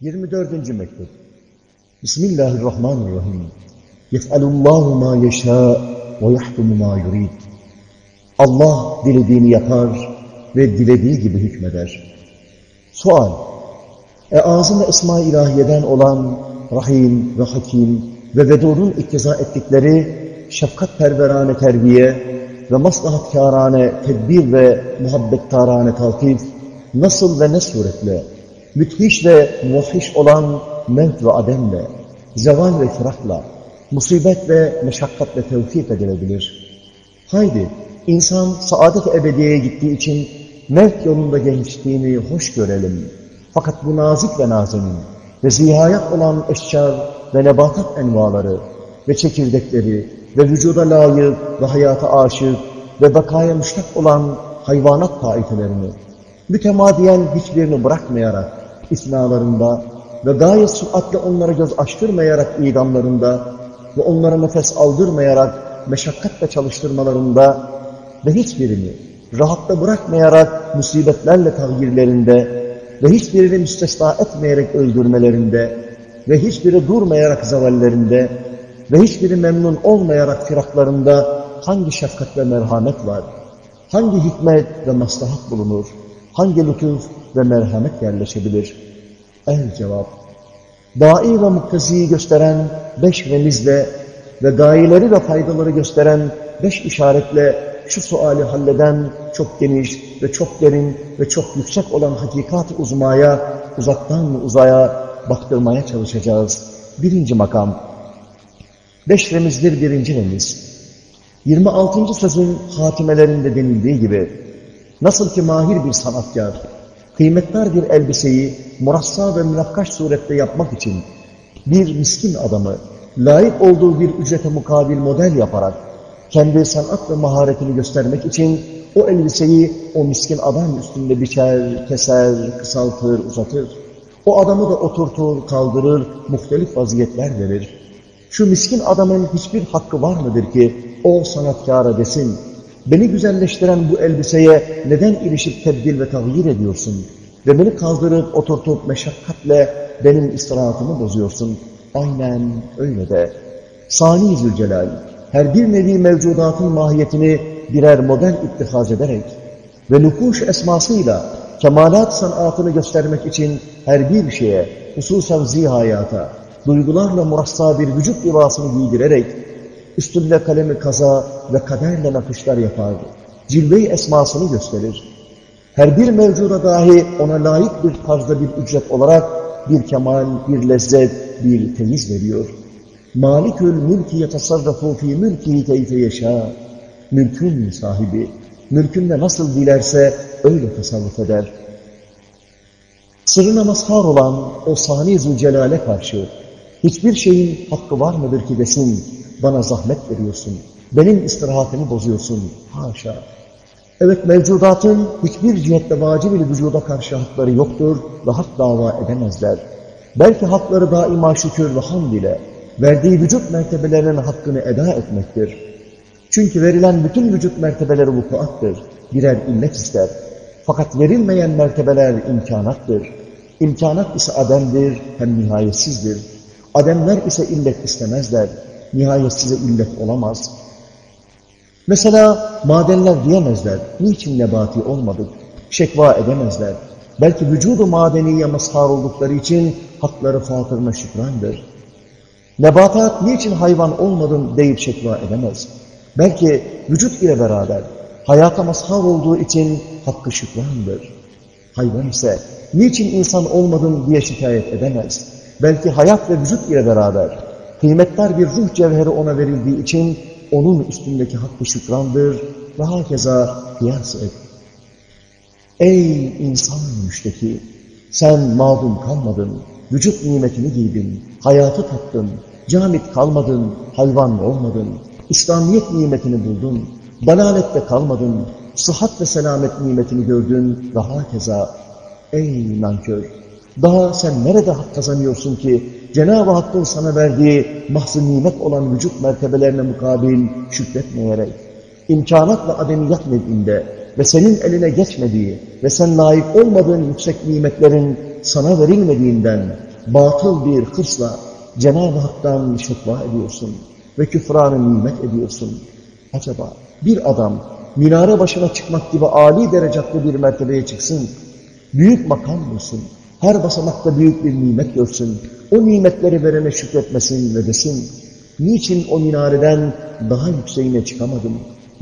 24. mektup. Bismillahirrahmanirrahim. Yef'alullahu ma yeşâ ve yahkumu ma yurid. Allah dilediğini yapar ve dilediği gibi hükmeder. Sual. E ağzında Esma-i İlahiye'den olan Rahim ve Hakim ve Vedur'un iktiza ettikleri şefkat perverane terbiye ve maslahatkârane tedbir ve muhabbettarane taltif nasıl ve ne suretle müthiş ve muhiş olan mevt ve ademle, zeval ve firakla, musibet ve meşakkatle tevfik edilebilir. Haydi, insan saadet-i ebediyeye gittiği için mevt yolunda gençliğini hoş görelim. Fakat bu nazik ve nazemin ve zihayat olan eşyar ve nebatat envaları ve çekirdekleri ve vücuda layık ve hayata aşık ve bakaya müştak olan hayvanat taifelerini mütemadiyen hiçbirini bırakmayarak isnalarında ve gayet süratle onlara göz açtırmayarak idamlarında ve onlara nefes aldırmayarak meşakkatle çalıştırmalarında ve hiçbirini rahatta bırakmayarak musibetlerle tagyirlerinde ve hiçbirini müstesna etmeyerek öldürmelerinde ve hiçbiri durmayarak zavallerinde ve hiçbiri memnun olmayarak firaklarında hangi şefkat ve merhamet var? Hangi hikmet ve maslahat bulunur? Hangi lütuf ve merhamet yerleşebilir? El cevap. Dai ve mukteziyi gösteren beş remizle ve gayeleri ve faydaları gösteren beş işaretle şu suali halleden çok geniş ve çok derin ve çok yüksek olan hakikat-ı uzmaya, uzaktan uzaya baktırmaya çalışacağız. Birinci makam. Beş remizdir birinci remiz. 26. sözün hatimelerinde denildiği gibi, nasıl ki mahir bir sanatkar, kıymetli bir elbiseyi murassa ve münakkaş surette yapmak için bir miskin adamı layık olduğu bir ücrete mukabil model yaparak kendi sanat ve maharetini göstermek için o elbiseyi o miskin adam üstünde biçer, keser, kısaltır, uzatır. O adamı da oturtur, kaldırır, muhtelif vaziyetler verir. Şu miskin adamın hiçbir hakkı var mıdır ki o sanatkara desin, beni güzelleştiren bu elbiseye neden ilişip tebdil ve tağyir ediyorsun? Ve beni kaldırıp oturtup meşakkatle benim istirahatımı bozuyorsun. Aynen öyle de. Sani Zülcelal, her bir nevi mevcudatın mahiyetini birer model ittihaz ederek ve nüfuş esmasıyla kemalat sanatını göstermek için her bir şeye, hususen zihayata, duygularla murassa bir vücut libasını giydirerek, üstünde kalemi kaza ve kaderle nakışlar yapar, cilve-i esmasını gösterir. Her bir mevcuda dahi ona layık bir tarzda bir ücret olarak bir kemal, bir lezzet, bir temiz veriyor. Malikül mülki yetasarrafu fi mülki keyfe yaşa. Mülkün sahibi, mülkünde nasıl dilerse öyle tasarruf eder. Sırrına mazhar olan o sani zülcelale karşı hiçbir şeyin hakkı var mıdır ki desin, bana zahmet veriyorsun, benim istirahatimi bozuyorsun, haşa. Evet mevcudatın hiçbir cihette vacib ile vücuda karşı hakları yoktur ve hak dava edemezler. Belki hakları daima şükür ve hamd ile verdiği vücut mertebelerinin hakkını eda etmektir. Çünkü verilen bütün vücut mertebeleri vukuattır, birer illet ister. Fakat verilmeyen mertebeler imkanattır. İmkanat ise ademdir, hem nihayetsizdir. Ademler ise illet istemezler, nihayetsize illet olamaz. Mesela madenler diyemezler, niçin nebati olmadık, şekva edemezler. Belki vücudu madeniye mazhar oldukları için hakları fatırına şükrandır. Nebatat niçin hayvan olmadın deyip şekva edemez. Belki vücut ile beraber hayata mazhar olduğu için hakkı şükrandır. Hayvan ise niçin insan olmadın diye şikayet edemez. Belki hayat ve vücut ile beraber kıymetler bir ruh cevheri ona verildiği için onun üstündeki hakkı şükrandır ve hakeza kıyas et. Ey insan müşteki! Sen mağdum kalmadın, vücut nimetini giydin, hayatı tattın, camit kalmadın, hayvan olmadın, İslamiyet nimetini buldun, dalalette kalmadın, sıhhat ve selamet nimetini gördün ve hakeza. Ey nankör! Daha sen nerede hak kazanıyorsun ki Cenab-ı Hakk'ın sana verdiği mahzı nimet olan vücut mertebelerine mukabil şükretmeyerek, imkanat ve ademiyat nev'inde ve senin eline geçmediği ve sen layık olmadığın yüksek nimetlerin sana verilmediğinden batıl bir hırsla Cenab-ı Hak'tan şekva ediyorsun ve küfranı nimet ediyorsun. Acaba bir adam minare başına çıkmak gibi âli derecatlı bir mertebeye çıksın, büyük makam bulsun, her basamakta büyük bir nimet görsün, o nimetleri verene şükretmesin ve desin, niçin o minareden daha yükseğine çıkamadım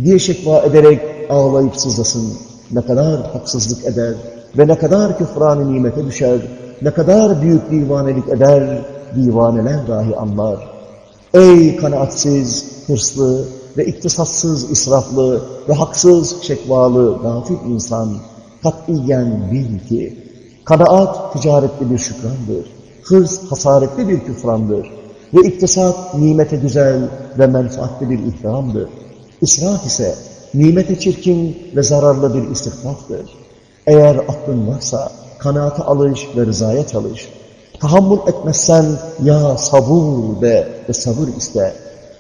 diye şekva ederek ağlayıp sızlasın, ne kadar haksızlık eder ve ne kadar küfran nimete düşer, ne kadar büyük divanelik eder, divaneler dahi anlar. Ey kanaatsiz, hırslı ve iktisatsız, israflı ve haksız, şekvalı, gafil insan, katiyen bil ki, kanaat ticaretli bir şükrandır, hırs hasaretli bir küfrandır ve iktisat nimete güzel ve menfaatli bir ihramdır. İsraf ise nimete çirkin ve zararlı bir istifraftır. Eğer aklın varsa kanaate alış ve rızaya çalış. Tahammül etmezsen ya sabır de ve sabır iste.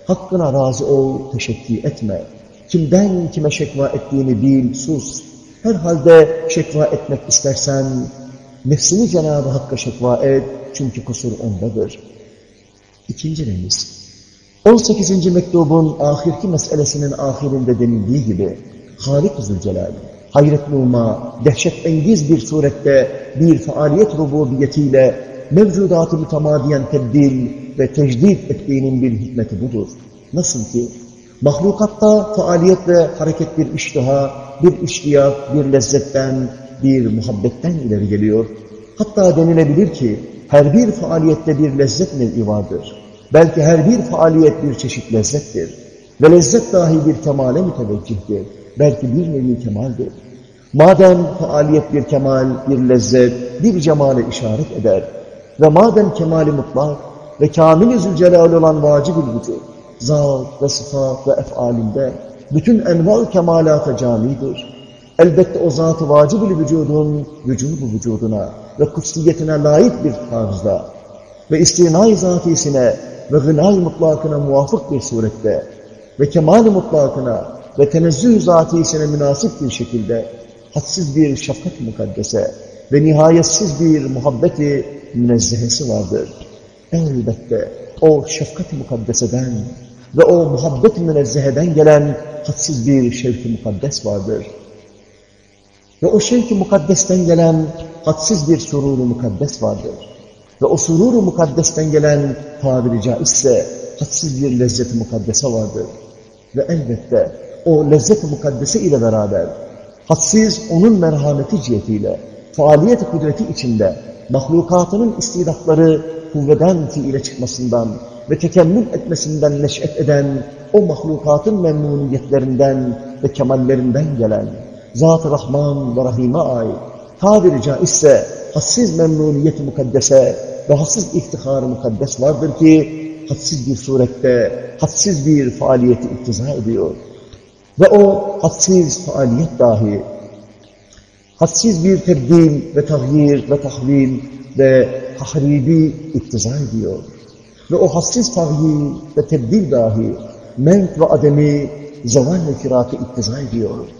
Hakkına razı ol, teşekkür etme. Kimden kime şekva ettiğini bil, sus. Herhalde şekva etmek istersen nefsini Cenab-ı Hakk'a şekva et çünkü kusur ondadır. İkinci remiz. 18. mektubun ahirki meselesinin ahirinde denildiği gibi Halik-i Zülcelal hayret numa, dehşet engiz bir surette bir faaliyet rububiyetiyle mevcudatı mütemadiyen tebdil ve tecdid ettiğinin bir hikmeti budur. Nasıl ki mahlukatta faaliyet ve hareket bir iştiha, bir iştiyak, bir lezzetten, bir muhabbetten ileri geliyor. Hatta denilebilir ki her bir faaliyette bir lezzet nevi vardır. Belki her bir faaliyet bir çeşit lezzettir. Ve lezzet dahi bir kemale müteveccihtir. Belki bir nevi kemaldir. Madem faaliyet bir kemal, bir lezzet, bir cemale işaret eder ve madem kemali mutlak ve kamil-i zülcelal olan vacib-ül vücud, zat ve sıfat ve efalinde bütün enval kemalata camidir. Elbette o zat-ı vacib-ül vücudun vücudu vücuduna ve kutsiyetine layık bir tarzda ve istinay zatisine ve gınay mutlakına muvafık bir surette ve kemal-i mutlakına ve tenezzüh zatisine münasip bir şekilde hadsiz bir şefkat mukaddese ve nihayetsiz bir muhabbeti münezzehesi vardır. Elbette o şefkat-i mukaddeseden ve o muhabbet-i münezzeheden gelen hadsiz bir şevk-i mukaddes vardır. Ve o şevk-i mukaddesten gelen hadsiz bir sururu mukaddes vardır. Ve o sururu mukaddesten gelen tabiri caizse hadsiz bir lezzet-i mukaddese vardır. Ve elbette o lezzet-i mukaddese ile beraber hadsiz onun merhameti cihetiyle faaliyet kudreti içinde mahlukatının istidatları kuvveden fiile çıkmasından ve tekemmül etmesinden neş'et eden o mahlukatın memnuniyetlerinden ve kemallerinden gelen Zat-ı Rahman ve Rahim'e ait tabiri caizse hassiz memnuniyet-i mukaddese ve hassiz iftihar-ı mukaddes vardır ki hadsiz bir surette, hadsiz bir faaliyeti iktiza ediyor. Ve o hadsiz faaliyet dahi, hadsiz bir tebdil ve tahyir ve tahvil ve tahribi iktiza ediyor. Ve o hadsiz tahyir ve tebdil dahi, menk ve ademi zeval ve firatı iktiza ediyor.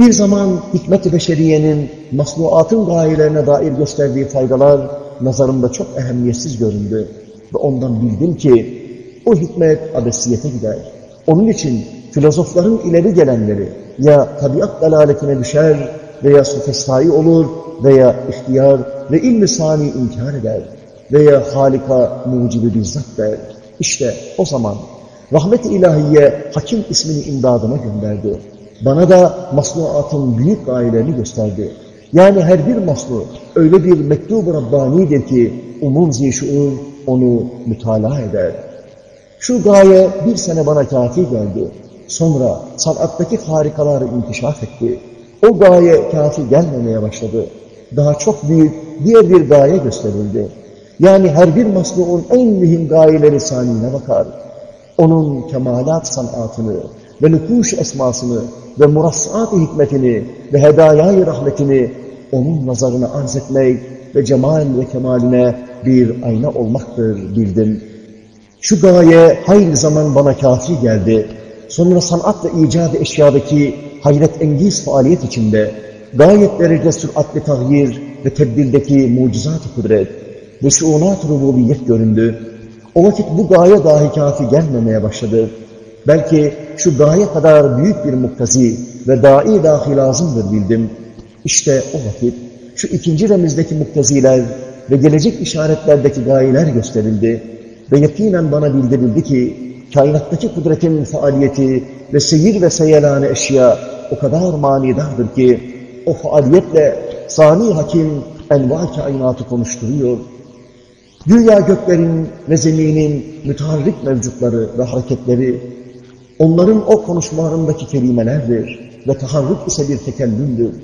Bir zaman hikmet-i beşeriyenin masnuatın gayelerine dair gösterdiği faydalar nazarımda çok ehemmiyetsiz göründü. Ve ondan bildim ki o hikmet abesiyete gider. Onun için filozofların ileri gelenleri ya tabiat dalaletine düşer veya sofestayı olur veya ihtiyar ve ilmi sani inkar eder veya halika mucibi bizzat der. İşte o zaman rahmet-i ilahiye hakim ismini imdadıma gönderdi. Bana da masnuatın büyük gayelerini gösterdi. Yani her bir masnu öyle bir mektubu Rabbani'dir ki umum zişuur onu mütalaa eder. Şu gaye bir sene bana kafi geldi. Sonra sanattaki harikaları inkişaf etti. O gaye kafi gelmemeye başladı. Daha çok büyük diğer bir gaye gösterildi. Yani her bir masnuğun en mühim gayeleri saniyine bakar. Onun kemalat sanatını ve nükuş esmasını ve murassat-ı hikmetini ve hedayayı rahmetini onun nazarına arz etmek ve cemal ve kemaline bir ayna olmaktır bildim. Şu gaye hayır zaman bana kafi geldi. Sonra sanat ve icat eşyadaki hayret engiz faaliyet içinde gayet derecede süratli tahyir ve tebdildeki mucizat-ı kudret ve şuunat rububiyet göründü. O vakit bu gaye dahi kafi gelmemeye başladı. Belki şu gaye kadar büyük bir muktazi ve dahi dahi lazımdır bildim. İşte o vakit şu ikinci remizdeki muktaziler ve gelecek işaretlerdeki gayeler gösterildi ve yakinen bana bildirildi ki kainattaki kudretin faaliyeti ve seyir ve seyelan eşya o kadar manidardır ki o faaliyetle sani hakim enva kainatı konuşturuyor. Dünya göklerin ve zeminin müteharrik mevcutları ve hareketleri onların o konuşmalarındaki kelimelerdir ve taharruk ise bir tekellümdür.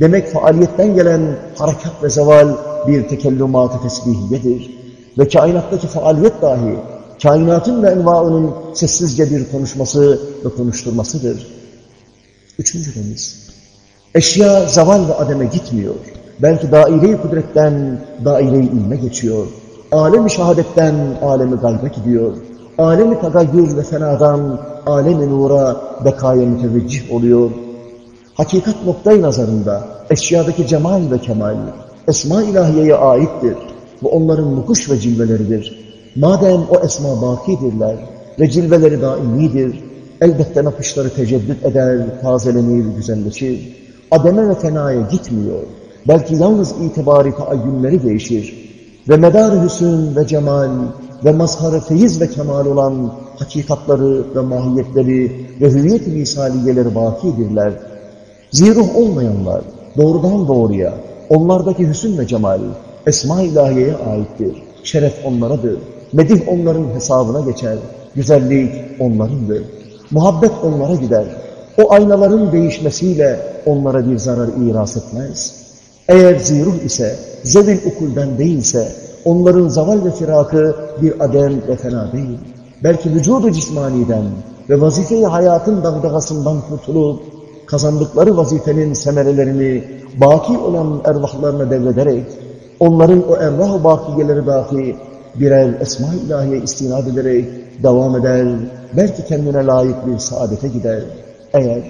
Demek faaliyetten gelen harekat ve zeval bir tekellümat-ı tesbihiyedir. Ve kainattaki faaliyet dahi kainatın ve envaının sessizce bir konuşması ve konuşturmasıdır. Üçüncü remiz. Eşya zaval ve ademe gitmiyor. Belki daire-i kudretten daire-i ilme geçiyor. Alem-i şehadetten alemi gaybe gidiyor. Alemi tagayyür ve fenadan alemi nura bekaya müteveccih oluyor. Hakikat noktayı nazarında eşyadaki cemal ve kemal esma ilahiyeye aittir ve onların nukuş ve cilveleridir. Madem o esma bakidirler ve cilveleri daimidir, elbette nakışları teceddüt eder, tazelenir, güzelleşir. Ademe ve fenaya gitmiyor. Belki yalnız itibari taayyünleri değişir. Ve medar hüsün ve cemal ve mazhar feyiz ve kemal olan hakikatları ve mahiyetleri ve hüviyet-i misaliyeleri bakidirler. Ziruh olmayanlar doğrudan doğruya onlardaki hüsün ve cemal esma ilahiyeye aittir. Şeref onlaradır. Medih onların hesabına geçer. Güzellik onlarındır. Muhabbet onlara gider. O aynaların değişmesiyle onlara bir zarar iras etmez. Eğer ziruh ise, zevil ukulden değilse, onların zaval ve firakı bir adem ve fena değil. Belki vücudu cismaniden ve vazife-i hayatın dağdagasından kurtulup, kazandıkları vazifenin semerelerini baki olan ervahlarına devrederek, onların o ervah-ı bakiyeleri dahi birer esma-i ilahiye istinad ederek devam eder, belki kendine layık bir saadete gider. Eğer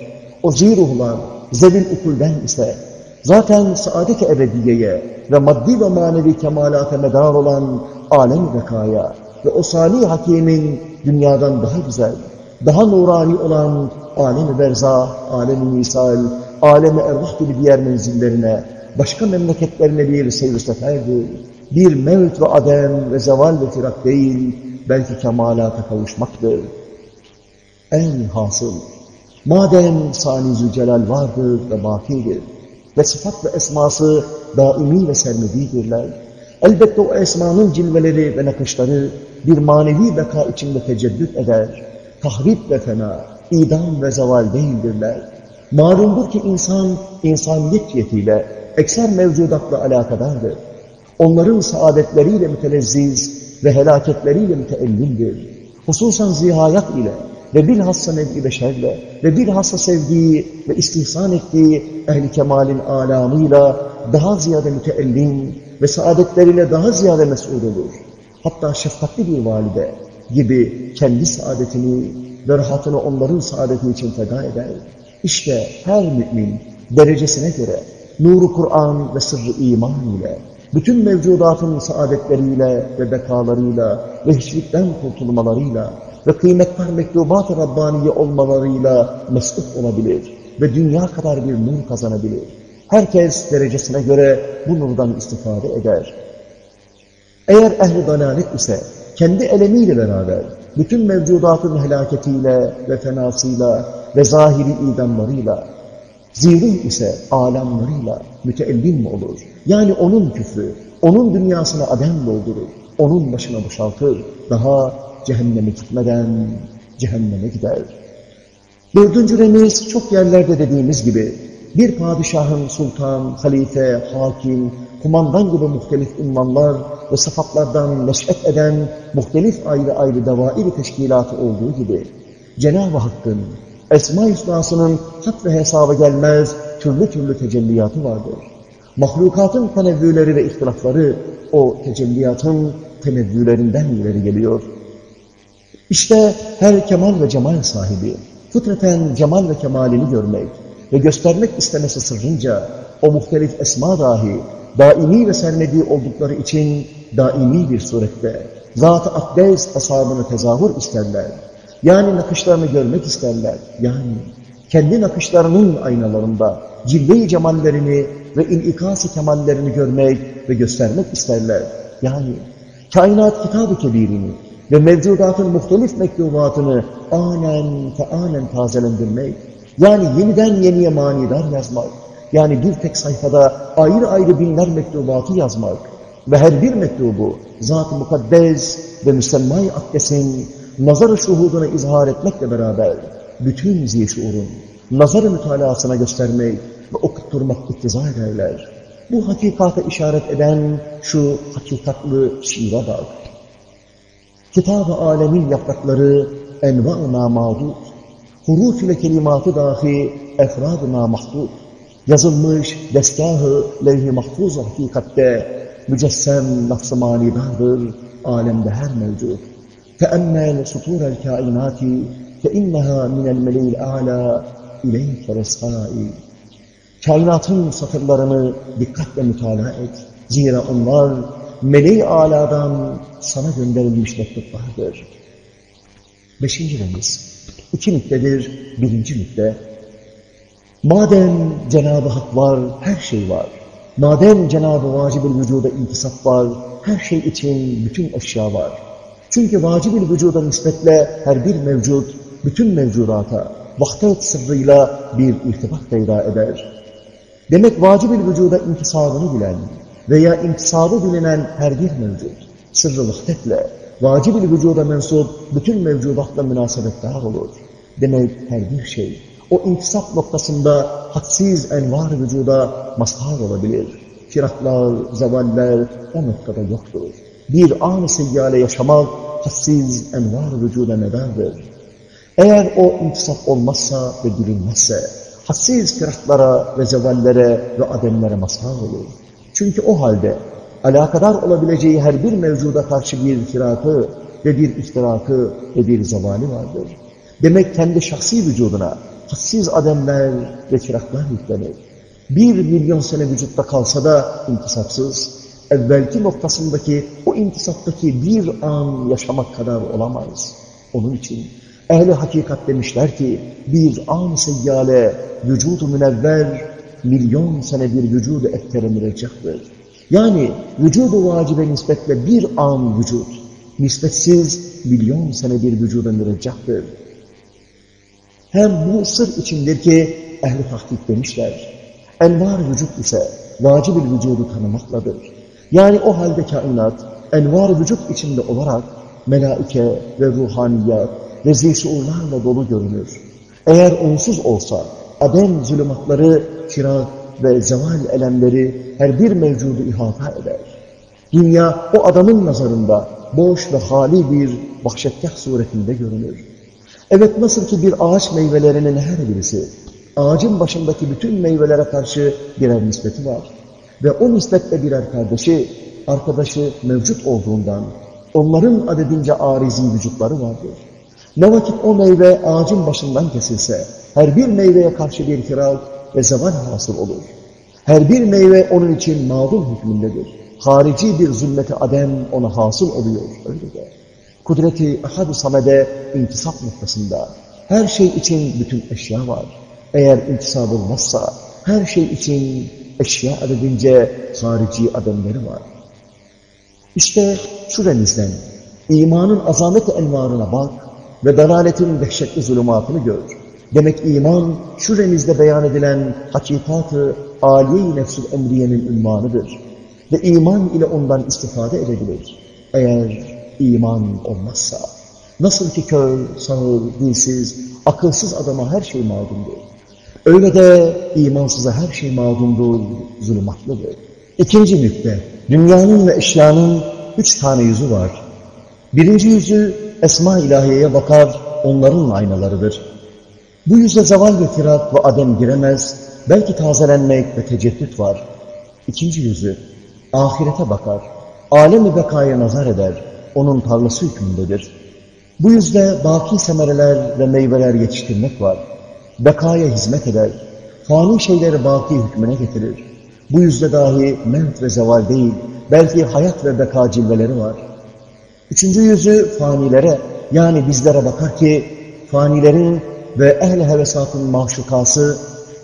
o ziruhlar zevil ukulden ise, zaten saadet-i ebediyeye ve maddi ve manevi kemalata medar olan alem-i bekaya ve o sani hakimin dünyadan daha güzel, daha nurani olan alem-i berza, alem-i misal, alem-i ervah gibi diğer menzillerine, başka memleketlerine bir seyir seferdir. Bir mevt ve adem ve zeval ve firak değil, belki kemalata kavuşmaktır. En hasıl, madem sani zülcelal vardır ve bakidir ve sıfat ve esması daimi ve sermedidirler, elbette o esmanın cilveleri ve nakışları bir manevi beka içinde teceddüt eder, tahrip ve fena, idam ve zeval değildirler. Malumdur ki insan, insaniyet cihetiyle ekser mevcudatla alakadardır. Onların saadetleriyle mütelezziz ve helaketleriyle müteellimdir. Hususan zihayat ile ve bilhassa nebi beşerle ve bilhassa sevdiği ve istihsan ettiği ehli kemalin alamıyla daha ziyade müteellim ve saadetleriyle daha ziyade mesul olur. Hatta şefkatli bir valide gibi kendi saadetini ve rahatını onların saadeti için feda eder. İşte her mümin derecesine göre nuru Kur'an ve sırrı iman ile bütün mevcudatın saadetleriyle ve bekalarıyla ve hiçlikten kurtulmalarıyla ve kıymetli mektubat-ı Rabbaniye olmalarıyla mesut olabilir ve dünya kadar bir nur kazanabilir. Herkes derecesine göre bu nurdan istifade eder. Eğer ehli dalalet ise kendi elemiyle beraber bütün mevcudatın helaketiyle ve fenasıyla ve zahiri idamlarıyla, zirih ise alamlarıyla müteellim mi olur? Yani onun küfrü, onun dünyasına adem doldurur, onun başına boşaltır, daha cehenneme gitmeden cehenneme gider. Dördüncü remiz çok yerlerde dediğimiz gibi bir padişahın sultan, halife, hakim, kumandan gibi muhtelif ünvanlar ve sıfatlardan neş'et eden muhtelif ayrı ayrı devair teşkilatı olduğu gibi Cenab-ı Hakk'ın Esma-i Hüsna'sının hak ve hesaba gelmez türlü türlü tecelliyatı vardır. Mahlukatın tenevvüleri ve ihtilafları o tecelliyatın tenevvülerinden ileri geliyor. İşte her kemal ve cemal sahibi, fıtraten cemal ve kemalini görmek ve göstermek istemesi sırrınca o muhtelif esma dahi daimi ve sermedi oldukları için daimi bir surette Zat-ı Akdes ashabını tezahür isterler. Yani nakışlarını görmek isterler. Yani kendi nakışlarının aynalarında cilve-i cemallerini ve inikas-ı kemallerini görmek ve göstermek isterler. Yani kainat kitab-ı kebirini ve mevcudatın muhtelif mektubatını anen fe anen tazelendirmek, yani yeniden yeniye manidar yazmak, yani bir tek sayfada ayrı ayrı binler mektubatı yazmak ve her bir mektubu Zat-ı Mukaddes ve Müsemma-i Akdes'in nazar-ı şuhudunu izhar etmekle beraber bütün zişurun nazar-ı mütalasına göstermek ve okutturmak iktiza ederler. Bu hakikate işaret eden şu hakikatlı şiire bak. Kitab-ı alemin yaprakları enva-ı namadud, huruf ile kelimatı dahi efrad-ı namahdud, yazılmış destahı levh-i mahfuz hakikatte mücessem lafz-ı manidardır alemde her mevcut. Teemmel suturel kainati fe inneha minel meleil a'la ileyke resai. Kainatın satırlarını dikkatle mütalaa et. Zira onlar meleği aladan sana gönderilmiş mektuplardır. Beşinci remiz. İki nüktedir. Birinci nükte. Madem Cenab-ı Hak var, her şey var. Madem Cenab-ı Vacib-ül Vücuda intisap var, her şey için bütün eşya var. Çünkü vacib-ül vücuda nispetle her bir mevcut, bütün mevcudata, vahdet sırrıyla bir irtibat peyda eder. Demek vacib-ül vücuda intisabını bilen veya intisabı bilinen her bir mevcut, sırrı vahdetle, vacib-ül vücuda mensup bütün mevcudatla münasebetler olur. Demek her bir şey, o intisap noktasında hadsiz envar vücuda mazhar olabilir. Firaklar, zevaller o noktada yoktur. Bir an-ı seyyale yaşamak hadsiz envar vücuda nedendir. Eğer o intisap olmazsa ve bilinmezse, hadsiz firaklara ve zevallere ve ademlere mazhar olur. Çünkü o halde alakadar olabileceği her bir mevcuda karşı bir firakı ve bir iftirakı ve bir zavali vardır. Demek kendi şahsi vücuduna hassiz ademler ve çıraklar yüklenir. Bir milyon sene vücutta kalsa da intisapsız, evvelki noktasındaki o intisaptaki bir an yaşamak kadar olamaz. Onun için ehli hakikat demişler ki bir an seyyale vücudu münevver milyon sene bir vücudu ektere müreccahtır. Yani vücudu vacibe nispetle bir an vücut, nispetsiz milyon sene bir vücuda müreccahtır. Hem bu sır içindir ki ehli tahkik demişler. Envar vücut ise vacib-ül vücudu tanımakladır. Yani o halde kainat envar vücut içinde olarak melaike ve ruhaniyat ve zişuurlarla dolu görünür. Eğer onsuz olsa adem zulümatları, firak ve zeval elemleri her bir mevcudu ihata eder. Dünya o adamın nazarında boş ve hali bir vahşetgah suretinde görünür. Evet nasıl ki bir ağaç meyvelerinin her birisi, ağacın başındaki bütün meyvelere karşı birer nispeti var. Ve o nispetle birer kardeşi, arkadaşı mevcut olduğundan, onların adedince arizi vücutları vardır. Ne vakit o meyve ağacın başından kesilse, her bir meyveye karşı bir firak ve zaman hasıl olur. Her bir meyve onun için mağdur hükmündedir. Harici bir zulmeti adem ona hasıl oluyor. Öyle de. Kudreti ahad-ı samede intisap noktasında her şey için bütün eşya var. Eğer intisab olmazsa her şey için eşya adedince harici ademleri var. İşte şu remizden imanın azamet envarına bak ve dalaletin dehşetli zulümatını gör. Demek iman şu beyan edilen hakikat-ı âliye-i nefs emriyenin ünvanıdır. Ve iman ile ondan istifade edebilir. Eğer iman olmazsa, nasıl ki kör, sağır, dilsiz, akılsız adama her şey mağdumdur. Öyle de imansıza her şey mağdumdur, zulümatlıdır. İkinci nükte, dünyanın ve eşyanın üç tane yüzü var. Birinci yüzü esma ilahiyeye bakar, onların aynalarıdır. Bu yüze zaval ve firak ve adem giremez, belki tazelenmek ve teceddüt var. İkinci yüzü, ahirete bakar, alem-i bekaya nazar eder, onun tarlası hükmündedir. Bu yüzde baki semereler ve meyveler yetiştirmek var. Bekaya hizmet eder. fani şeyleri baki hükmüne getirir. Bu yüzde dahi mevt ve zeval değil, belki hayat ve beka cilveleri var. Üçüncü yüzü fanilere, yani bizlere bakar ki, fanilerin ve ehl-i hevesatın mahşukası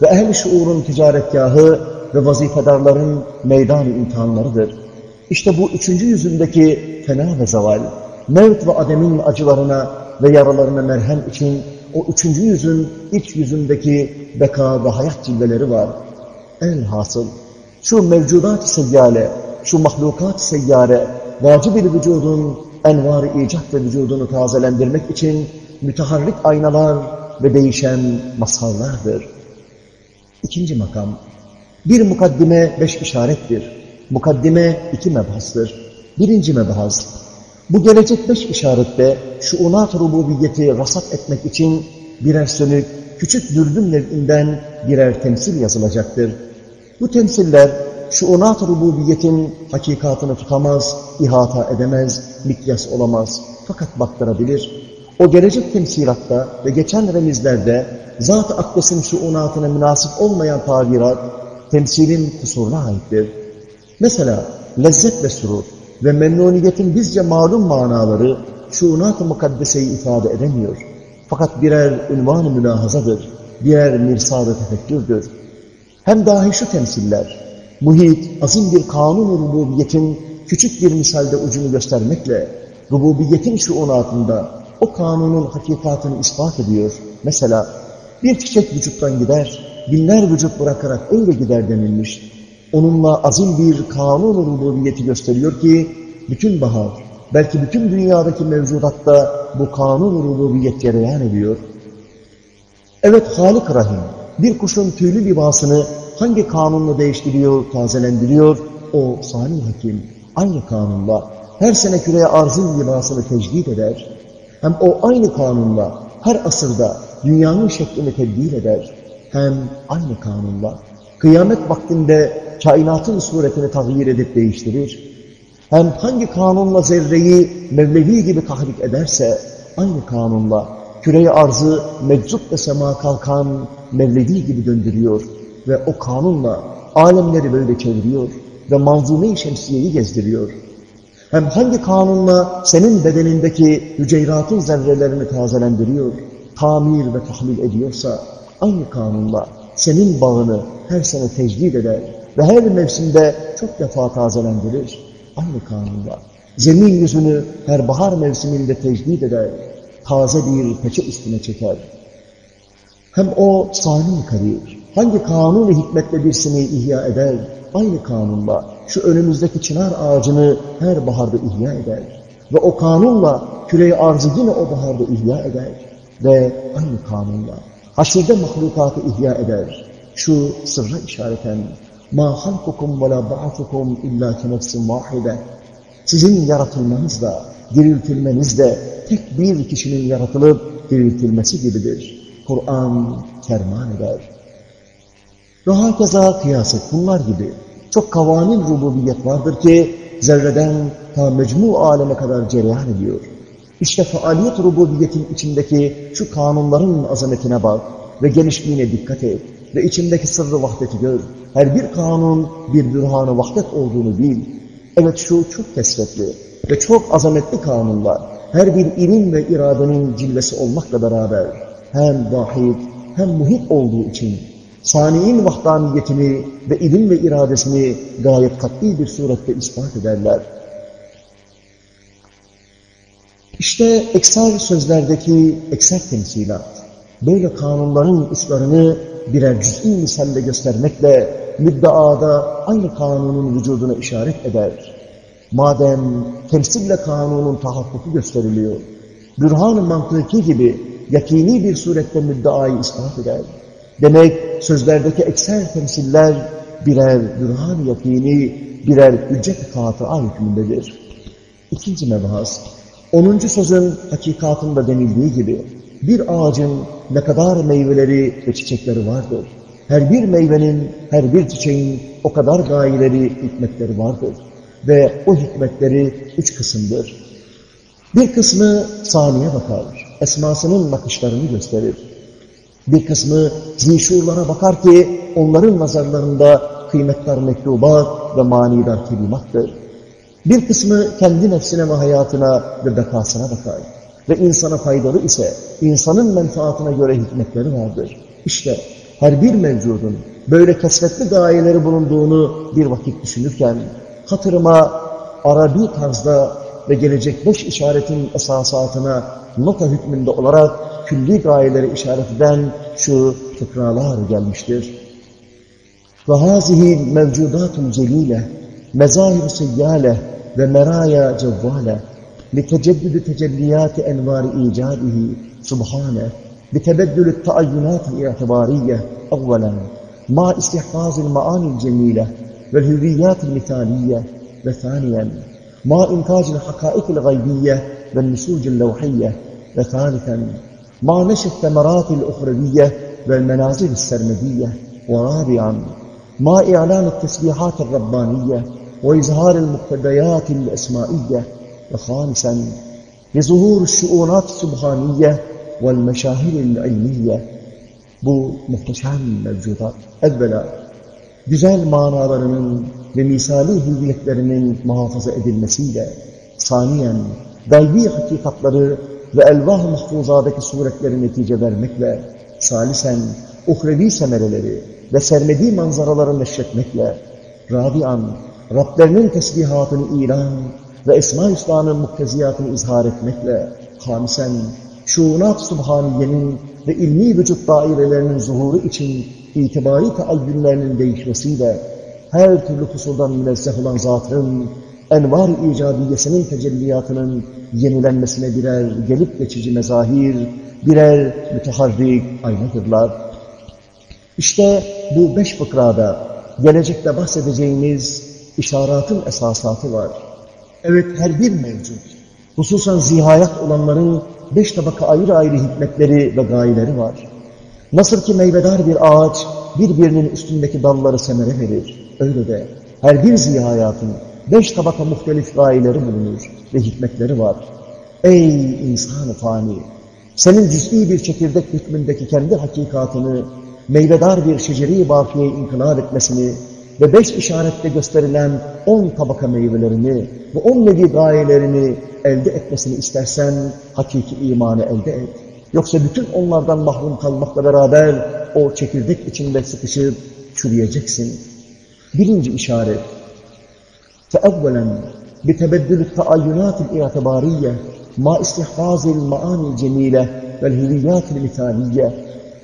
ve ehl-i şuurun ticaretgahı ve vazifedarların meydan imtihanlarıdır. İşte bu üçüncü yüzündeki fena ve zaval, mevt ve ademin acılarına ve yaralarına merhem için o üçüncü yüzün iç yüzündeki beka ve hayat cilveleri var. Elhasıl şu mevcudat seyyale, şu mahlukat seyyare, vacib bir vücudun envar-ı icat ve vücudunu tazelendirmek için müteharrik aynalar ve değişen mazharlardır. İkinci makam, bir mukaddime beş işarettir. Mukaddime iki mebhastır. Birinci mebhas, bu gelecek beş işarette şuunat rububiyeti rasat etmek için birer sönük, küçük dürdüm nevinden birer temsil yazılacaktır. Bu temsiller şuunat rububiyetin hakikatını tutamaz, ihata edemez, mikyas olamaz. Fakat baktırabilir. O gelecek temsilatta ve geçen remizlerde zat-ı akdesin şuunatına münasip olmayan tabirat, temsilin kusuruna aittir. Mesela lezzet ve surur ve memnuniyetin bizce malum manaları şuunat-ı mukaddeseyi ifade edemiyor. Fakat birer ünvan-ı mülahazadır, birer mirsad-ı tefekkürdür. Hem dahi şu temsiller, muhit, azim bir kanun-u rububiyetin küçük bir misalde ucunu göstermekle, rububiyetin şuunatında o kanunun hakikatını ispat ediyor. Mesela bir çiçek vücuttan gider, binler vücut bırakarak öyle gider denilmiş. Onunla azim bir kanun-u rububiyeti gösteriyor ki, bütün bahar, belki bütün dünyadaki mevcudatta bu kanun-u rububiyet cereyan ediyor. Evet Halik Rahim, bir kuşun tüylü libasını hangi kanunla değiştiriyor, tazelendiriyor? O Sani Hakim, aynı kanunla her sene küreye arzın libasını tecdid eder. Hem o aynı kanunla her asırda dünyanın şeklini tebdil eder. Hem aynı kanunla kıyamet vaktinde kainatın suretini tağyir edip değiştirir. Hem hangi kanunla zerreyi Mevlevi gibi tahrik ederse, aynı kanunla küreyi arzı meczup ve sema kalkan Mevlevi gibi döndürüyor ve o kanunla alemleri böyle çeviriyor ve manzume-i şemsiyeyi gezdiriyor. Hem hangi kanunla senin bedenindeki hüceyratın zerrelerini tazelendiriyor, tamir ve tahlil ediyorsa, aynı kanunla senin bağını her sene tecdid eder ve her mevsimde çok defa tazelendirir. Aynı kanunla zemin yüzünü her bahar mevsiminde tecdid eder, taze bir peçe üstüne çeker. Hem o sani kadir, hangi kanun hikmetle bir sineği ihya eder, aynı kanunla şu önümüzdeki çınar ağacını her baharda ihya eder. Ve o kanunla küreyi arzı yine o baharda ihya eder. Ve aynı kanunla haşirde mahlukatı ihya eder. Şu sırra işareten مَا خَلْقُكُمْ وَلَا بَعَثُكُمْ اِلَّا كَنَفْسٍ وَاحِدَةٍ Sizin yaratılmanız da, diriltilmeniz de tek bir kişinin yaratılıp diriltilmesi gibidir. Kur'an kerman eder. Ve hakeza kıyaset bunlar gibi çok kavanin rububiyet vardır ki zerreden ta mecmu aleme kadar cereyan ediyor. İşte faaliyet rububiyetin içindeki şu kanunların azametine bak ve genişliğine dikkat et ve içindeki sırrı vahdeti gör. Her bir kanun bir bürhanı vahdet olduğunu bil. Evet şu çok kesretli ve çok azametli kanunlar her bir ilim ve iradenin cilvesi olmakla beraber hem vahid hem muhit olduğu için saniyin vahdaniyetini ve ilim ve iradesini gayet katli bir surette ispat ederler. İşte ekser sözlerdeki ekser temsilat, böyle kanunların uçlarını birer cüz'i misalle göstermekle müddeada aynı kanunun vücuduna işaret eder. Madem temsille kanunun tahakkuku gösteriliyor, bürhan-ı mantıki gibi yakini bir surette müddeayı ispat eder. Demek sözlerdeki ekser temsiller birer bürhan-ı yakini, birer hüccet-i katı'a hükmündedir. İkinci mebahas, onuncu sözün hakikatında denildiği gibi, bir ağacın ne kadar meyveleri ve çiçekleri vardır. Her bir meyvenin, her bir çiçeğin o kadar gayeleri, hikmetleri vardır. Ve o hikmetleri üç kısımdır. Bir kısmı saniye bakar, esmasının bakışlarını gösterir. Bir kısmı zişurlara bakar ki onların nazarlarında kıymetler mektubat ve manidar kelimattır. Bir kısmı kendi nefsine ve hayatına ve bekasına bakar. Ve insana faydalı ise insanın menfaatine göre hikmetleri vardır. İşte her bir mevcudun böyle kesretli gayeleri bulunduğunu bir vakit düşünürken hatırıma Arabi tarzda ve gelecek beş işaretin esasatına nota hükmünde olarak külli gayeleri işaret eden şu fıkralar gelmiştir. وَهَذِهِ الْمَوْجُودَاتُ الْجَلِيلَةِ مَزَاهِرُ سَيَّالَةِ وَمَرَايَا جَوَّالَةِ لتجدد تجليات أنوار إيجاده سبحانه بتبدل التعينات الاعتبارية أولا مع استحفاظ المعاني الجميلة والهويات المثالية وثانيا مع إنتاج الحقائق الغيبية والنسوج اللوحية وثالثا مع نشر الثمرات الأخروية والمنازل السرمدية ورابعا مع إعلان التسبيحات الربانية وإظهار المقتضيات الأسمائية وخامسا لظهور الشؤونات السبحانية والمشاهير العلمية. bu muhteşem mevcudat evvela güzel manalarının ve misali hüviyetlerinin muhafaza edilmesiyle saniyen gaybi hakikatları ve elvah-ı mahfuzadaki suretleri netice vermekle salisen uhrevi semereleri ve sermedi manzaraları neşretmekle rabian Rablerinin tesbihatını ilan ve Esma-i Hüsna'nın mukteziyatını izhar etmekle hamisen şuunat subhaniyenin ve ilmi vücut dairelerinin zuhuru için itibari taayyünlerinin değişmesiyle her türlü kusurdan münezzeh olan zatın envar-ı icabiyesinin tecelliyatının yenilenmesine birer gelip geçici mezahir, birer müteharrik aynadırlar. İşte bu beş fıkrada gelecekte bahsedeceğimiz işaratın esasatı var. Evet her bir mevcut. Hususan zihayat olanların beş tabaka ayrı ayrı hikmetleri ve gayeleri var. Nasıl ki meyvedar bir ağaç birbirinin üstündeki dalları semere verir. Öyle de her bir zihayatın beş tabaka muhtelif gayeleri bulunur ve hikmetleri var. Ey insan-ı fani! Senin cüz'i bir çekirdek hükmündeki kendi hakikatını meyvedar bir şeceri bakiye inkılap etmesini ve beş işarette gösterilen on tabaka meyvelerini ve on nevi gayelerini elde etmesini istersen hakiki imanı elde et. Yoksa bütün onlardan mahrum kalmakla beraber o çekirdek içinde sıkışıp çürüyeceksin. Birinci işaret. فَاَوَّلًا بِتَبَدُّلُ التَّعَيُّنَاتِ الْاِعْتِبَارِيَّةِ مَا اِسْتِحْفَازِ الْمَعَانِ الْجَمِيلَةِ وَالْهُلِيَّاتِ الْمِثَالِيَّةِ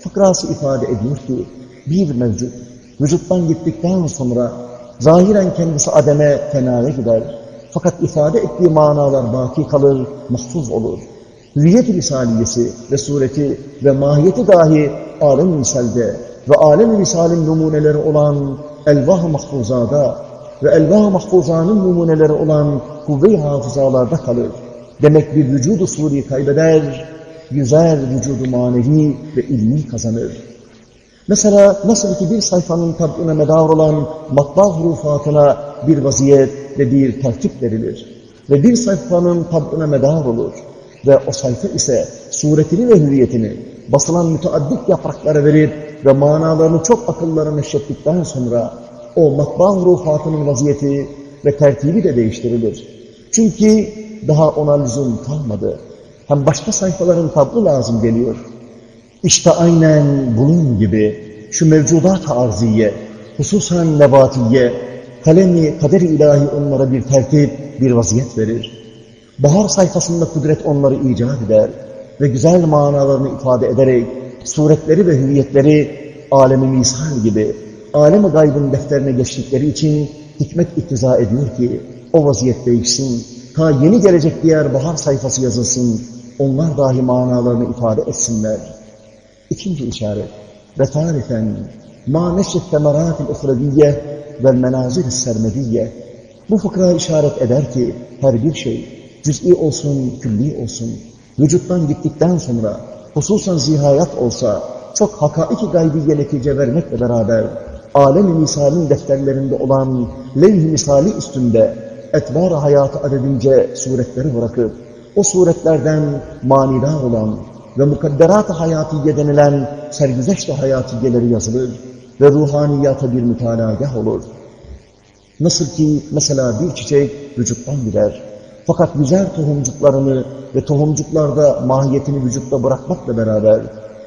Fıkrası ifade ediyor ki bir mevcut vücuttan gittikten sonra zahiren kendisi ademe fenaya gider. Fakat ifade ettiği manalar baki kalır, mahfuz olur. Hüviyet-i misaliyesi ve sureti ve mahiyeti dahi alem misalde ve alem misalin numuneleri olan elvah-ı mahfuzada ve elvah-ı mahfuzanın numuneleri olan kuvve-i hafızalarda kalır. Demek bir vücudu suri kaybeder, yüzer vücudu manevi ve ilmi kazanır. Mesela nasıl ki bir sayfanın tabına medar olan matbaa hurufatına bir vaziyet ve bir tertip verilir ve bir sayfanın tabına medar olur ve o sayfa ise suretini ve hüviyetini basılan müteaddit yapraklara verip ve manalarını çok akıllara neşrettikten sonra o matbaa hurufatının vaziyeti ve tertibi de değiştirilir. Çünkü daha ona lüzum kalmadı. Hem başka sayfaların tablo lazım geliyor. İşte aynen bunun gibi şu mevcudat arziye, hususan nebatiye, kalemi kader ilahi onlara bir tertip, bir vaziyet verir. Bahar sayfasında kudret onları icat eder ve güzel manalarını ifade ederek suretleri ve hüviyetleri alemi misal gibi alemi gaybın defterine geçtikleri için hikmet iktiza ediyor ki o vaziyet değişsin, ta yeni gelecek diğer bahar sayfası yazılsın, onlar dahi manalarını ifade etsinler. İkinci işaret. Ve tarifen ma neşret temeratil uhreviye vel menazil sermediye. Bu fıkra işaret eder ki her bir şey cüz'i olsun, külli olsun, vücuttan gittikten sonra hususan zihayat olsa çok hakaiki gaybiye netice vermekle beraber alem-i misalin defterlerinde olan levh-i misali üstünde etvar hayatı adedince suretleri bırakıp o suretlerden manidar olan ve mukadderat-ı hayatiye denilen sergüzeşt-i hayatiyeleri yazılır ve ruhaniyata bir mütalagah olur. Nasıl ki mesela bir çiçek vücuttan gider. Fakat güzel tohumcuklarını ve tohumcuklarda mahiyetini vücutta bırakmakla beraber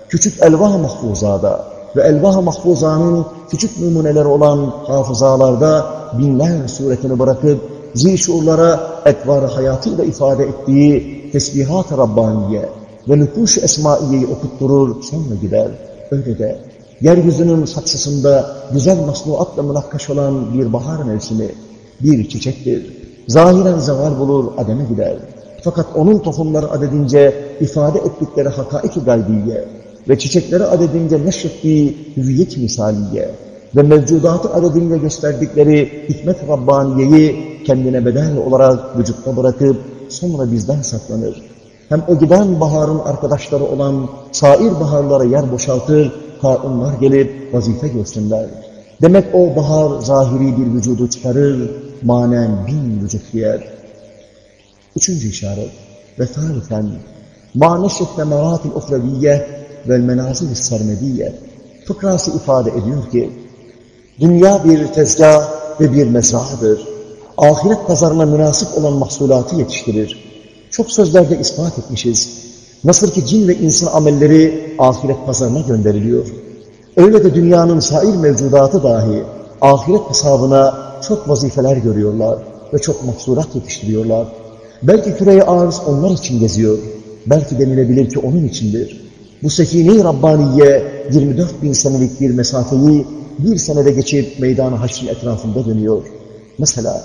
küçük elvah mahfuzada ve elvah mahfuzanın küçük numuneleri olan hafızalarda binler suretini bırakıp zişurlara etvar hayatıyla ifade ettiği tesbihat-ı Rabbaniye ve nükuş esmaiyeyi okutturur sonra gider. Öyle de yeryüzünün saksısında güzel masnuatla münakkaş olan bir bahar mevsimi, bir çiçektir. Zahiren zeval bulur, ademe gider. Fakat onun tohumları adedince ifade ettikleri hakaik-i gaybiye ve çiçekleri adedince neşrettiği hüviyet misaliye ve mevcudatı adedince gösterdikleri hikmet Rabbaniye'yi kendine bedel olarak vücutta bırakıp sonra bizden saklanır. Hem o giden baharın arkadaşları olan sair baharlara yer boşaltır, kanunlar gelip vazife görsünler. Demek o bahar zahiri bir vücudu çıkarır, manen bin vücut giyer. Üçüncü işaret ve talifen ma neşret memaratil uhreviye vel menazil sermediye fıkrası ifade ediyor ki dünya bir tezgah ve bir mezrahadır. Ahiret pazarına münasip olan mahsulatı yetiştirir. Çok sözlerde ispat etmişiz. Nasıl ki cin ve insan amelleri ahiret pazarına gönderiliyor. Öyle de dünyanın sair mevcudatı dahi ahiret hesabına çok vazifeler görüyorlar ve çok mahsulat yetiştiriyorlar. Belki küre arz onlar için geziyor. Belki denilebilir ki onun içindir. Bu sekine-i Rabbaniye 24 bin senelik bir mesafeyi bir senede geçip meydan-ı haşrin etrafında dönüyor. Mesela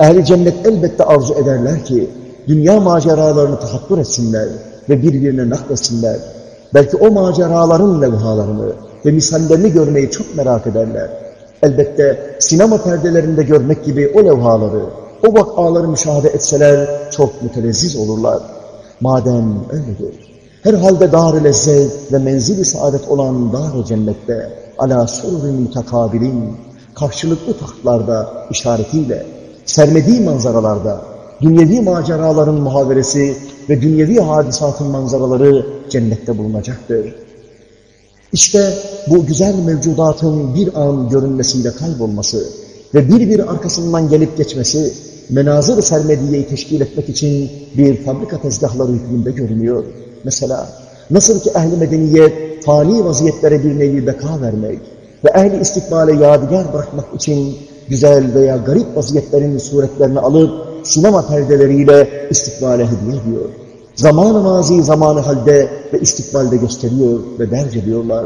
ehli cennet elbette arzu ederler ki dünya maceralarını tahakkür etsinler ve birbirine nakletsinler. Belki o maceraların levhalarını ve misallerini görmeyi çok merak ederler. Elbette sinema perdelerinde görmek gibi o levhaları, o vakaları müşahede etseler çok mütelezziz olurlar. Madem öyledir. Herhalde dar-ı lezzet ve menzil-i saadet olan dar-ı cennette ala surur-i mütekabilin karşılıklı tahtlarda işaretiyle sermediği manzaralarda dünyevi maceraların muhaveresi ve dünyevi hadisatın manzaraları cennette bulunacaktır. İşte bu güzel mevcudatın bir an görünmesiyle kaybolması ve bir bir arkasından gelip geçmesi menazır sermediyeyi teşkil etmek için bir fabrika tezgahları hükmünde görünüyor. Mesela nasıl ki ehli medeniyet fani vaziyetlere bir nevi beka vermek ve ehli istikbale yadigar bırakmak için güzel veya garip vaziyetlerin suretlerini alıp sinema perdeleriyle istikbale hediye ediyor. Zamanı mazi, zamanı halde ve istikbalde gösteriyor ve derc ediyorlar.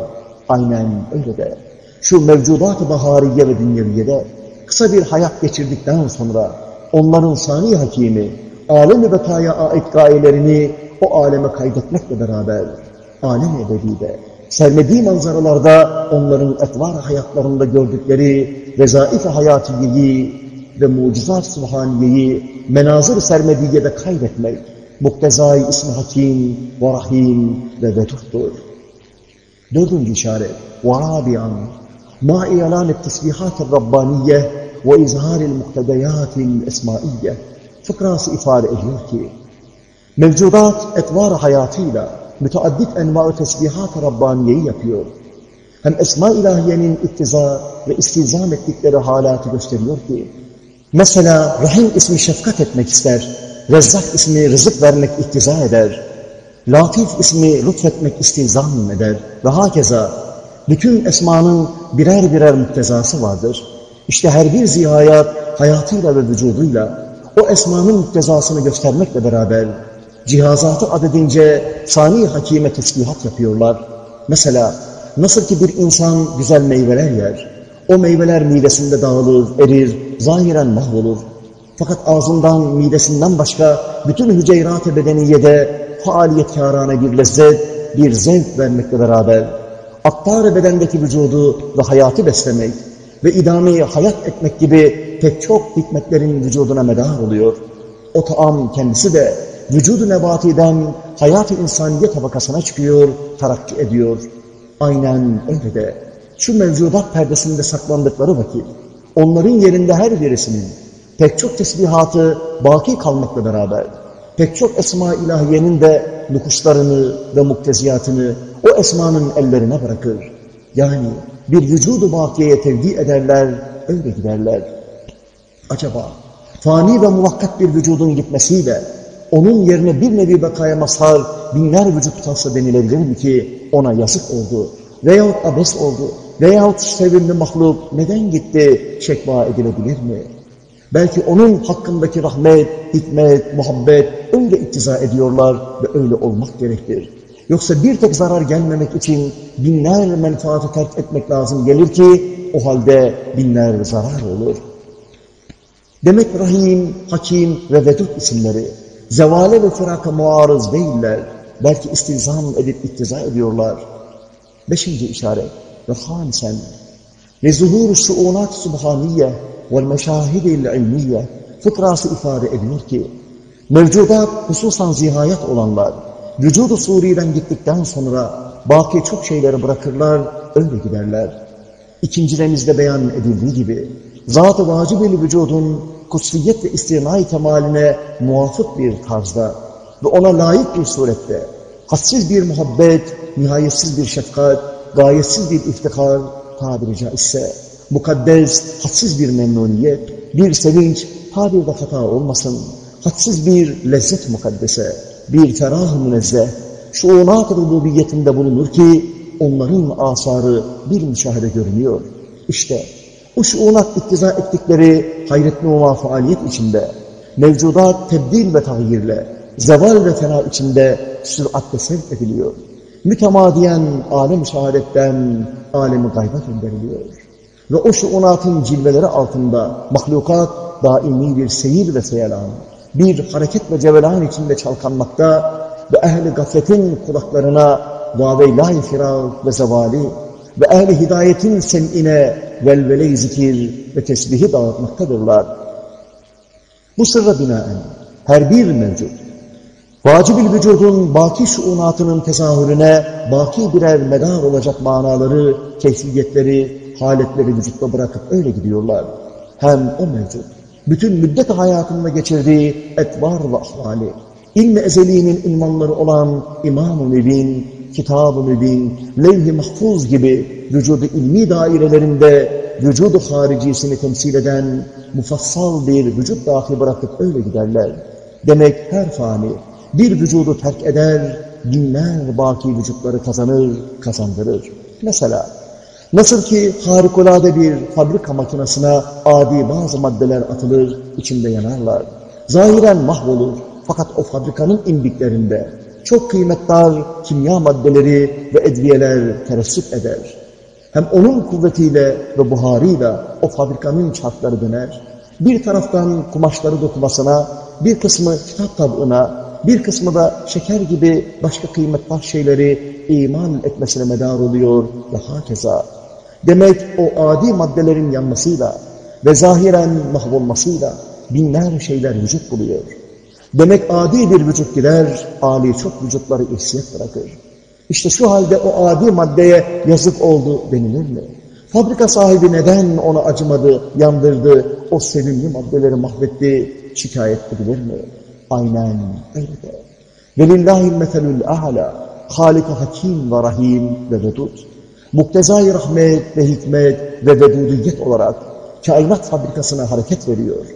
Aynen öyle de. Şu mevcudat-ı bahariye ve dünyeviyede kısa bir hayat geçirdikten sonra onların sani hakimi, alem-i bekaya ait gayelerini o aleme kaydetmekle beraber alem-i ebedide, sermediği manzaralarda onların etvar hayatlarında gördükleri vezaif-i hayatiyeyi ve mucizat subhaniyeyi menazır sermediyede kaybetmek, مكتزاي اسم حكيم ورحيم لدى تفطر دودن بشارع ورابعا مع إعلان التسبيحات الربانية وإظهار المقتديات الإسمائية فكراس إفار إليوكي موجودات إطوار حياتينا متعدد أنواع تسبيحات ربانية يبيو هم إسماء إلهية من اتزار واستزامة تكتر حالات مثلا رحيم اسم شفقتك مكستر Rezzak ismi rızık vermek iktiza eder, Latif ismi lütfetmek istizam eder ve hakeza bütün esmanın birer birer muktezası vardır. İşte her bir zihayat hayatıyla ve vücuduyla o esmanın muktezasını göstermekle beraber cihazatı adedince sani hakime tesbihat yapıyorlar. Mesela nasıl ki bir insan güzel meyveler yer, o meyveler midesinde dağılır, erir, zahiren mahvolur. Fakat ağzından, midesinden başka bütün hüceyrat-ı bedeniyede faaliyetkârâne bir lezzet, bir zevk vermekle beraber aktar bedendeki vücudu ve hayatı beslemek ve idameyi hayat etmek gibi pek çok hikmetlerin vücuduna medar oluyor. O taam kendisi de vücudu nebatiden hayat-ı insaniye tabakasına çıkıyor, tarakki ediyor. Aynen öyle de şu mevcudat perdesinde saklandıkları vakit onların yerinde her birisinin pek çok tesbihatı baki kalmakla beraber pek çok esma ilahiyenin de nukuşlarını ve mukteziyatını o esmanın ellerine bırakır. Yani bir vücudu bakiyeye tevdi ederler, öyle giderler. Acaba fani ve muvakkat bir vücudun gitmesiyle onun yerine bir nevi bekaya mazhar binler vücut tutarsa denilebilir mi ki ona yazık oldu veyahut abes oldu veyahut sevimli mahluk neden gitti şekva edilebilir mi? Belki onun hakkındaki rahmet, hikmet, muhabbet öyle iktiza ediyorlar ve öyle olmak gerektir. Yoksa bir tek zarar gelmemek için binler menfaatı terk etmek lazım gelir ki o halde binler zarar olur. Demek Rahim, Hakim ve Vedud isimleri zevale ve firaka muarız değiller. Belki istilzam edip iktiza ediyorlar. Beşinci işaret ve hamisen ve zuhur şuunat subhaniye vel meşahidil ilmiye ifade ediyor ki mevcudat hususan zihayet olanlar vücudu suriden gittikten sonra baki çok şeyleri bırakırlar, öyle giderler. İkincilerimizde beyan edildiği gibi zat-ı vacib vücudun kutsiyet ve istinai kemaline muvafık bir tarzda ve ona layık bir surette hassiz bir muhabbet, nihayetsiz bir şefkat, gayetsiz bir iftihar tabiri caizse mukaddes, hadsiz bir memnuniyet, bir sevinç, tabirde hata olmasın, hadsiz bir lezzet mukaddese, bir ferah münezzeh, şuunat rububiyetinde bulunur ki onların asarı bir müşahede görünüyor. İşte o şuunat iktiza ettikleri hayretli numa faaliyet içinde, mevcudat tebdil ve tahyirle, zeval ve fena içinde süratle sevk ediliyor. Mütemadiyen alem şehadetten alemi gayba gönderiliyor. Ve o şuunatın cilveleri altında mahlukat daimi bir seyir ve seyelan, bir hareket ve cevelan içinde çalkanmakta ve ehli gafletin kulaklarına vaveylâh-i firak ve zevali ve ehli hidayetin sem'ine velvele-i zikir ve tesbihi dağıtmaktadırlar. Bu sırra binaen her bir mevcut, vacib vücudun baki şuunatının tezahürüne baki birer medar olacak manaları, keyfiyetleri, haletleri vücutta bırakıp öyle gidiyorlar. Hem o mevcut, bütün müddet hayatında geçirdiği etvar ve ahvali, ilmi ezeliğinin ilmanları olan İmam-ı Mübin, Kitab-ı Mübin, Levh-i Mahfuz gibi vücudu ilmi dairelerinde vücudu haricisini temsil eden mufassal bir vücut dahi bırakıp öyle giderler. Demek her fani bir vücudu terk eder, binler baki vücutları kazanır, kazandırır. Mesela nasıl ki harikulade bir fabrika makinesine adi bazı maddeler atılır, içinde yanarlar. Zahiren mahvolur fakat o fabrikanın indiklerinde çok kıymetli kimya maddeleri ve edviyeler teressüp eder. Hem onun kuvvetiyle ve buharıyla o fabrikanın çarkları döner. Bir taraftan kumaşları dokumasına, bir kısmı kitap tabına, bir kısmı da şeker gibi başka kıymetli şeyleri iman etmesine medar oluyor ve hakeza. Demek o adi maddelerin yanmasıyla ve zahiren mahvolmasıyla binler şeyler vücut buluyor. Demek adi bir vücut gider, âli çok vücutları ihsiyet bırakır. İşte şu halde o adi maddeye yazık oldu denilir mi? Fabrika sahibi neden ona acımadı, yandırdı, o sevimli maddeleri mahvetti, şikayet edilir mi? Aynen öyle. Velillahil meselül a'la, Halik-i Hakim ve Rahim ve Vedud. Muktezai rahmet ve hikmet ve vedudiyet olarak kainat fabrikasına hareket veriyor.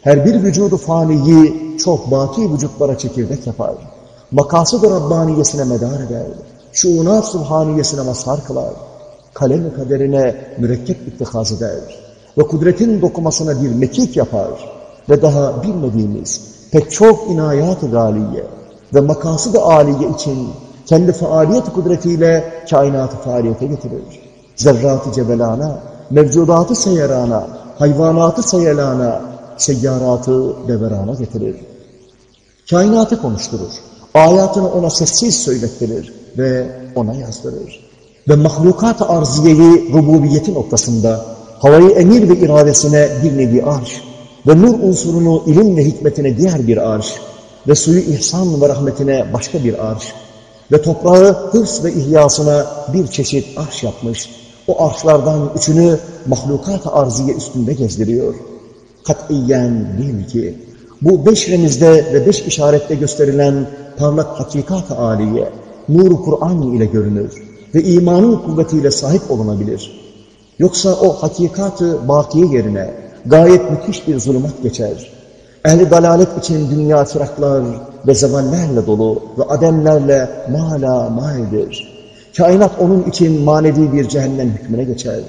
Her bir vücudu faniyi çok baki vücutlara çekirdek yapar. Makasıd-ı Rabbaniyesine medar eder. Şuunat subhaniyesine mazhar kılar. Kalem kaderine mürekkep ittihaz eder. Ve kudretin dokumasına bir mekik yapar. Ve daha bilmediğimiz pek çok inayat-ı galiye ve makasıd-ı aliye için kendi faaliyet kudretiyle kainatı faaliyete getirir. Zerrat-ı cebelana, mevcudatı seyerana, hayvanatı seyelana, seyyaratı deverana getirir. Kainatı konuşturur. Ayatını ona sessiz söylettirir ve ona yazdırır. Ve mahlukat-ı arziyeyi rububiyeti noktasında havayı emir ve iradesine bir nevi arş ve nur unsurunu ilim ve hikmetine diğer bir arş ve suyu ihsan ve rahmetine başka bir arş ve toprağı hırs ve ihyasına bir çeşit arş yapmış. O arşlardan üçünü mahlukat-ı arziye üstünde gezdiriyor. Katiyen bil ki Bu beş remizde ve beş işarette gösterilen parlak hakikat-ı âliye, nur Kur'an ile görünür ve imanın kuvvetiyle sahip olunabilir. Yoksa o hakikatı bakiye yerine gayet müthiş bir zulümat geçer. Ehli dalalet için dünya çıraklar ve zevallerle dolu ve ademlerle mala maidir. Kainat onun için manevi bir cehennem hükmüne geçer.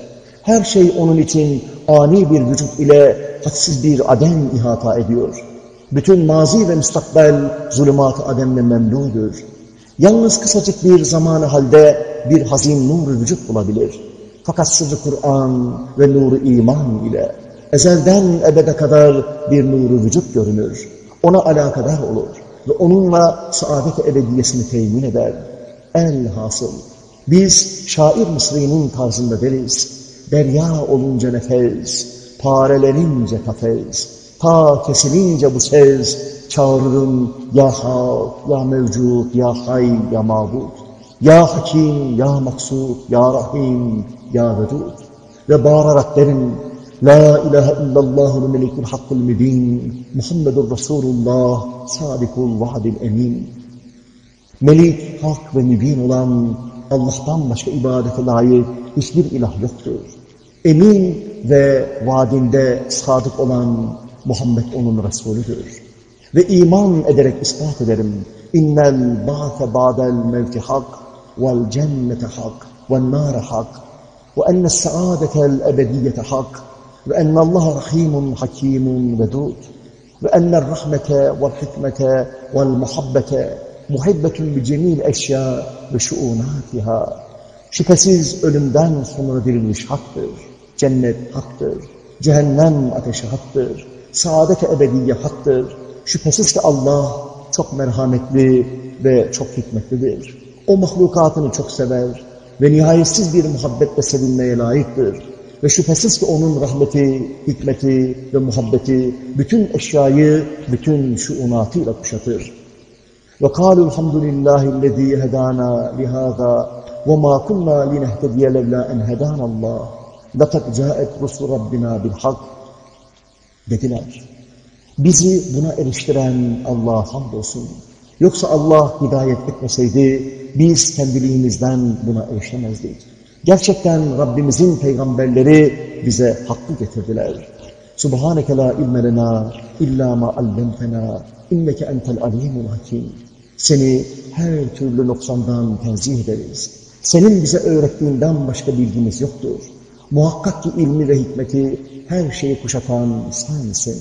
Her şey onun için ani bir vücut ile hadsiz bir adem ihata ediyor. Bütün mazi ve müstakbel zulümat-ı ademle memludur. Yalnız kısacık bir zamanı halde bir hazin nuru vücut bulabilir. Fakat sırrı Kur'an ve nuru iman ile ezelden ebede kadar bir nuru vücut görünür. Ona alakadar olur ve onunla saadet ebediyesini temin eder. El hasıl. Biz şair Mısri'nin tarzında deriz. Derya olunca nefes, parelenince kafes, ta kesilince bu ses, çağırırım ya hak, ya mevcut, ya hay, ya mabut, ya hakim, ya maksud, ya rahim, ya vedud. Ve bağırarak derim, La ilahe illallahul melikul hakkul mübin, Muhammedur Resulullah, sadikul vaadil emin. Melik, hak ve mübin olan Allah'tan başka ibadete layık hiçbir ilah yoktur. Emin ve vaadinde sadık olan Muhammed onun Resulüdür. Ve iman ederek ispat ederim. İnnel ba'fe ba'del mevti hak vel cennete hak vel nâre hak ve enne saadetel ebediyete hak ve ennallaha rahimun hakimun vedud ve ennel rahmete vel hikmete vel muhabbete muhibbetun bi cemil eşya ve şuunatiha. Şüphesiz ölümden sonra dirilmiş haktır. Cennet haktır. Cehennem ateşi haktır. Saadet-i ebediye haktır. Şüphesiz ki Allah çok merhametli ve çok hikmetlidir. O mahlukatını çok sever ve nihayetsiz bir muhabbetle sevilmeye layıktır. Ve şüphesiz ki onun rahmeti, hikmeti ve muhabbeti bütün eşyayı, bütün şuunatıyla kuşatır. وَقَالُوا الْحَمْدُ لِلّٰهِ الَّذ۪ي هَدَانَا لِهَذَا وَمَا كُنَّا لِنَهْتَدِيَ لَوْلَا اَنْ هَدَانَ اللّٰهِ لَقَدْ جَاءَتْ رُسُلُ رَبِّنَا بِالْحَقِّ Dediler, bizi buna eriştiren Allah'a hamdolsun. Yoksa Allah hidayet etmeseydi biz kendiliğimizden buna erişemezdik. Gerçekten Rabbimizin peygamberleri bize hakkı getirdiler. Subhaneke la ilme lena illa ma allemtena inneke entel alimul hakim. Seni her türlü noksandan tenzih ederiz. Senin bize öğrettiğinden başka bilgimiz yoktur. Muhakkak ki ilmi ve hikmeti her şeyi kuşatan sensin.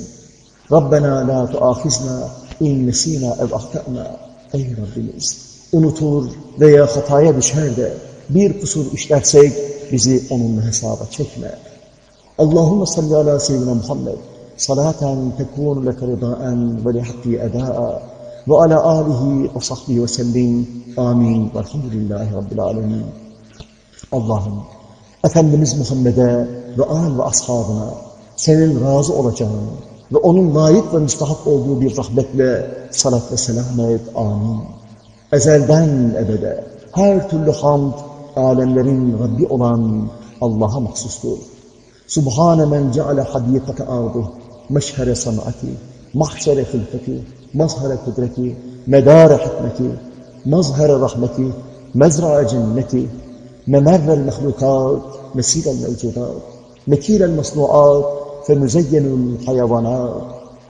Rabbena la tuahizna in nesina ev ahtana. Ey Rabbimiz! Unutur veya hataya düşer de bir kusur işlersek bizi onunla hesaba çekme. Allahümme salli ala seyyidina Muhammed salaten tekunu leke ridaen ve lihakki eda'a ve ala alihi ve sahbihi ve sellim. Amin. Velhamdülillahi Rabbil alemin. Allah'ım Efendimiz Muhammed'e ve al ve ashabına senin razı olacağın ve onun layık ve müstahak olduğu bir rahmetle salat ve selam et. Amin. Ezelden ebede her türlü hamd alemlerin Rabbi olan Allah'a mahsustur. Subhane men ceale hadikate ardı meşhere sanati mahşere hilfeti mazhare kudreti medare hikmeti mazhare rahmeti mezra cenneti ممر المخلوقات مسير الموجودات مكيل المصنوعات فمزين الحيوانات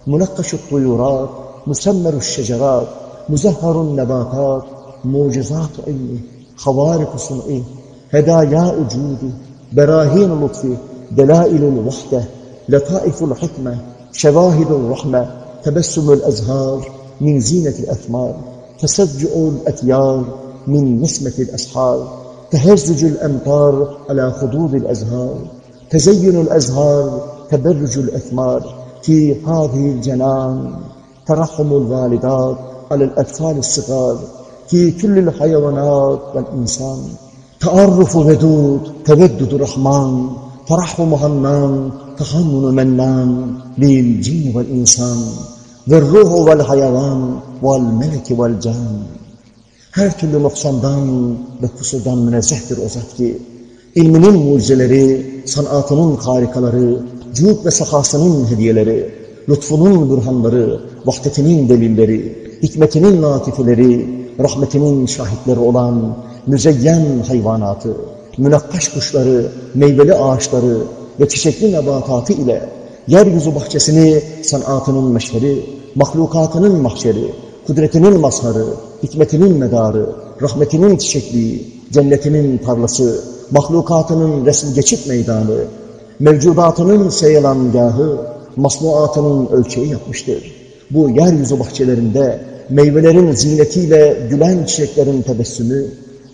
منقش الطيورات مسمر الشجرات مزهر النباتات موجزات علمه خوارق صنعه هدايا وجوده براهين لطفه دلائل الوحدة لطائف الحكمة شواهد الرحمة. تبسم الأزهار من زينة الأثمار. تسجع الأتيار من نسمة الأسحار. تهزج الأمطار على خدود الأزهار. تزين الأزهار تبرج الأثمار. في هذه الجنان ترحم الوالدات على الأطفال الصغار. fi küllil hayvanat vel insan taarrufu vedud teveddudu rahman tarahhu muhannan tahannunu mennan lil cin vel insan ve ruhu vel hayvan vel meleki vel can her türlü noksandan ve kusurdan münezzehtir o zat ki ilminin mucizeleri, sanatının harikaları, cüb ve sahasının hediyeleri, lütfunun bürhanları, vahdetinin delilleri, hikmetinin latifeleri, rahmetinin şahitleri olan müzeyyen hayvanatı, münakkaş kuşları, meyveli ağaçları ve çiçekli nebatatı ile yeryüzü bahçesini sanatının meşheri, mahlukatının mahşeri, kudretinin mazharı, hikmetinin medarı, rahmetinin çiçekliği, cennetinin tarlası, mahlukatının resim geçit meydanı, mevcudatının seyelangahı, masnuatının ölçeği yapmıştır. Bu yeryüzü bahçelerinde meyvelerin zinetiyle gülen çiçeklerin tebessümü,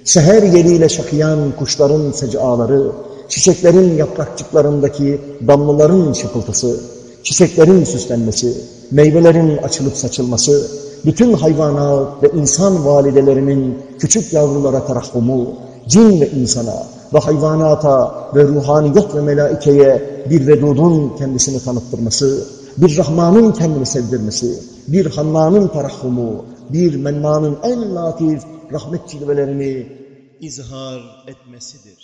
seher yeliyle şakıyan kuşların secaları, çiçeklerin yaprakçıklarındaki damlaların şıpıltısı, çiçeklerin süslenmesi, meyvelerin açılıp saçılması, bütün hayvanat ve insan validelerinin küçük yavrulara terahhumu, cin ve insana ve hayvanata ve ruhaniyat ve melaikeye bir vedudun kendisini tanıttırması, bir Rahman'ın kendini sevdirmesi, bir Hanna'nın terahhumu, bir Menna'nın en latif rahmet cilvelerini izhar etmesidir.